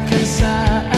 reconcile